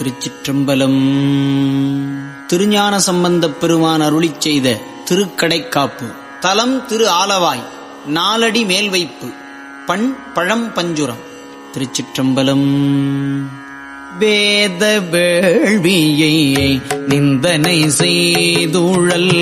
திருச்சிற்றம்பலம். திருஞான சம்பந்தப் பெருமான் அருளிச் செய்த திருக்கடைக்காப்பு. தலம் திரு ஆலவாய் நாலடி மேல் வைப்பு பண் பழம் பஞ்சுரம். திருச்சிற்றம்பலம். வேத வேள்வியை நிந்தனை செய்துழல்.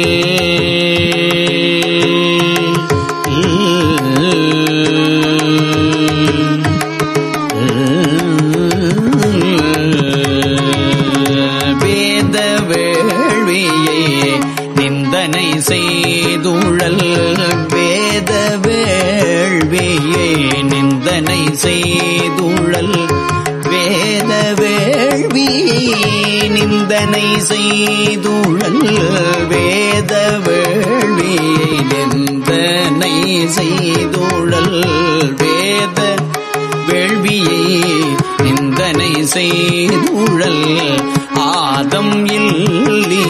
நிந்தனை செய்துழல் வேத வேள்வியை நிந்தனை செய்துழல் வேத வேள்வியை நிந்தனை செய்துழல் ஆதம் இல்லே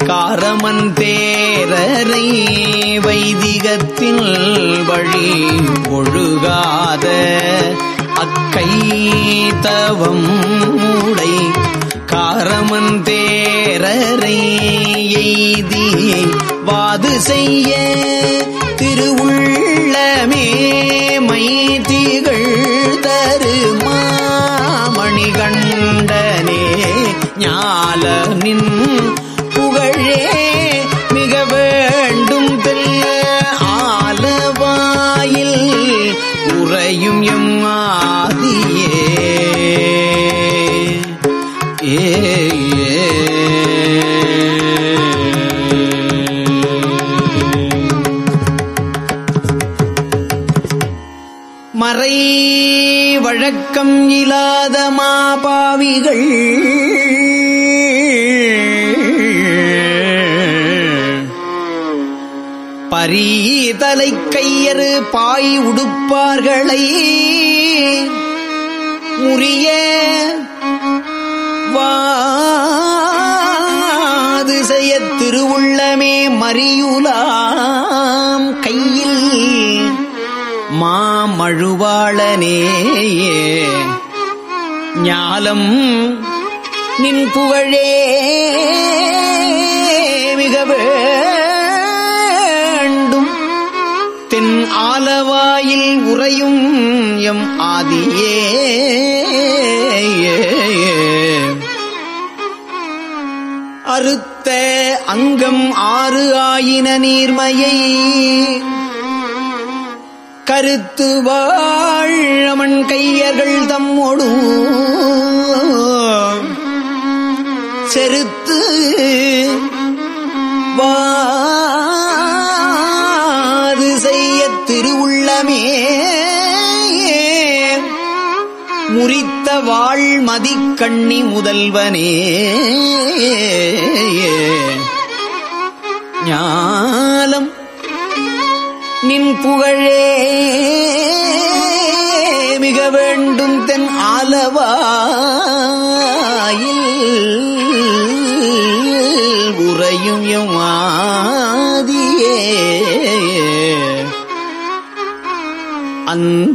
காரமன் தேரரை வைதிகத்தில் வழி ஒழுகாத அக்கை தவம் உடை காரமன் தேரரை எய்தி வாது செய்ய திருவுள்ளமே மைதிகள் தருமா மணிகண்டனே ஞால நின் புகழே மிக வேண்டும் தெல்ல ஆலவாயில் உறையும் எம் ஆதியே ஏ. மறை வழக்கம் இல்லாத மாபாவிகள் அரியதலை கையறு பாய் உடுப்பார்களை. முறிய வாதிசைய திருவுள்ளமே மறியுலாம் கையில் மாமழுவாளனேயே. ஞாலம் நின் புகழே. மிகவே ஆலவாயில் உறையும் எம் ஆதியே. அறுத்த அங்கம் ஆறு ஆயின நீர்மையை. கருத்து வாழமன் கையர்கள் தம்மோடு. செருத்து வா திருவுள்ளமே முறித்த வாழ் மதிக்கண்ணி முதல்வனே. ஞாலம் நின் புகழே மிக வேண்டும் தென் ஆலவாயில்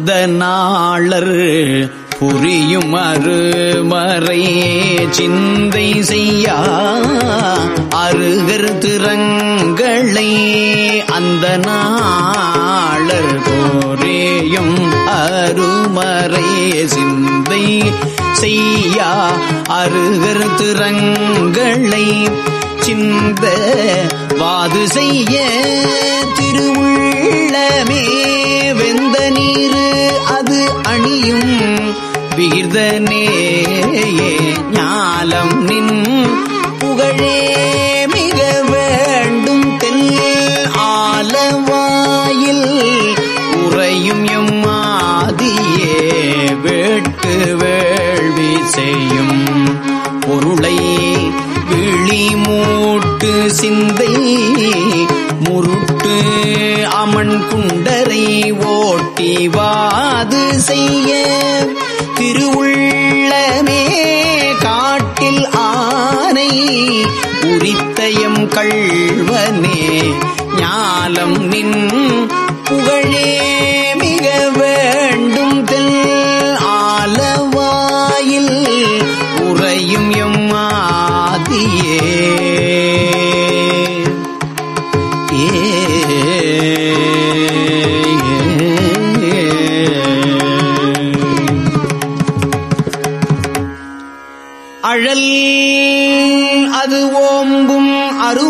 அந்த நாளர் புரியும் அருமறை சிந்தை செய்யா அருகர் திறங்களை அந்த நாளர் போரேயும் அருமறை சிந்தை செய்யா அருகர் திறங்களை சிந்த வாது செய்ய திருவுள்ளமே. வெந்த நீரு அது அணியும்? விகிர்தனேயே ஞாலம் நின் புகழே மிக வேண்டும் தென் ஆலவாயில் உறையும் எம்மாதியே வேட்டு வேள்வி செய்யும் பொருளை விழி மூட்டு சிந்தை முருட்டு ராமன் குண்டரை ஓட்டி வாது செய்ய. திருவுள்ளமே காட்டில் ஆனை உரித்தயம் கள்வனே. ஞாலம் நின் புகழே மிக வேண்டும் தெல் ஆலவாயில் உறையும் எம்மாதியே அழல்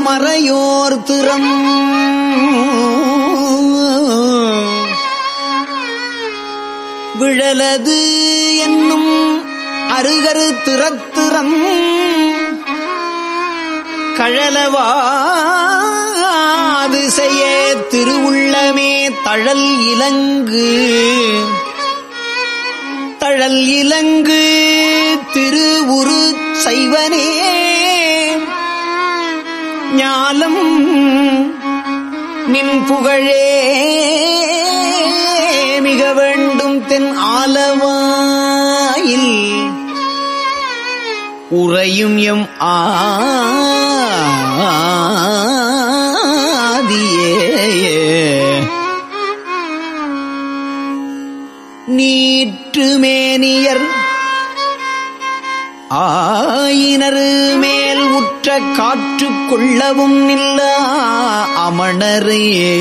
மறையோர் திறம் விழலது என்னும் அருகரு திறத்திறம். கழலவாது செய்ய திருவுள்ளமே தழல் இலங்கு. தழல் இலங்கு திருவுரு சைவனே ஞாலம் நின் புகழே மிக வேண்டும் தென் ஆலவாயில் உறையும் எம் ஆதியே. நீற்றுமேனியர் ஆயினர் மேல் உற்ற காற்று கொள்ளவும் இல்ல அமணரையே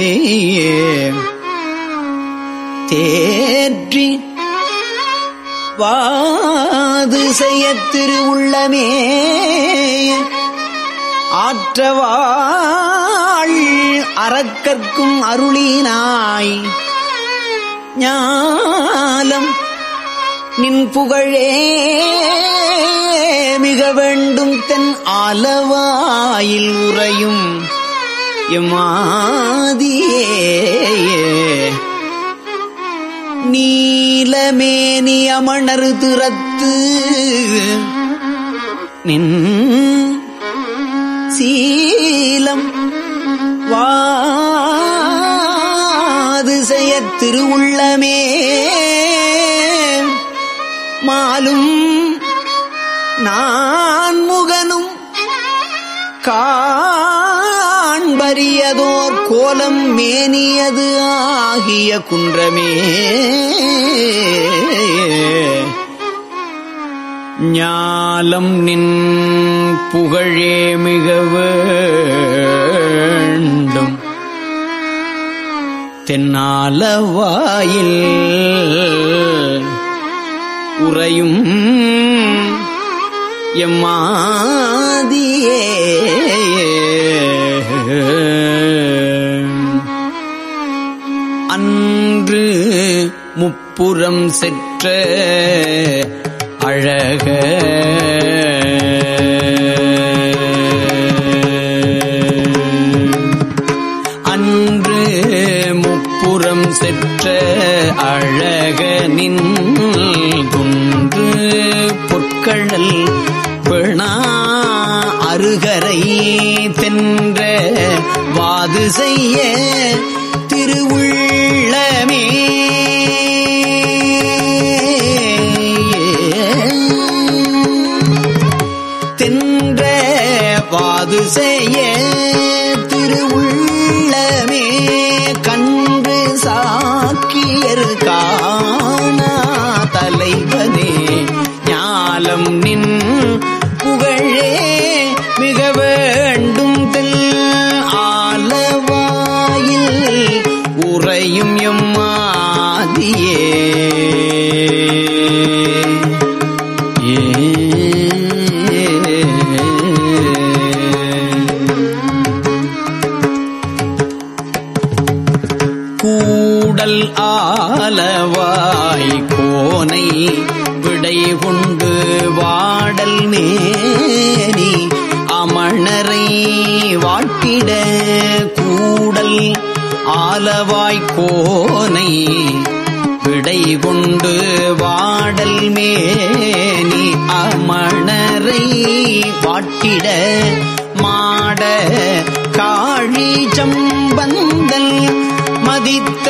தேற்றி வாது செய்ய திருவுள்ளமே. ஆற்றவாள் அறக்கற்கும் அருளினாய். ஞாலம் நின் புகழே மிக வேண்டும் தென் ஆலவாயில் உறையும் எமாதியே நீலமேனி அமணர் திறத்து நின் கோலம் மேனியது ஆகிய குன்றமே. ஞாலம் நின் புகழே மிக வேண்டும். தென்னாலவாயில் உறையும் எம்மாதி முப்புறம் செற்ற அழக. அன்று முப்புறம் செற்ற அழகனின் குன்று பொற்கழல் பிணா அருகரை தென்ற வாது செய்ய திருவுள்ளமே ஆலவாய் கோனை விடை கொண்டு வாடல் மேனி அமணரை வாட்டிட மாட காழி ஜம்பந்தல் மதித்த.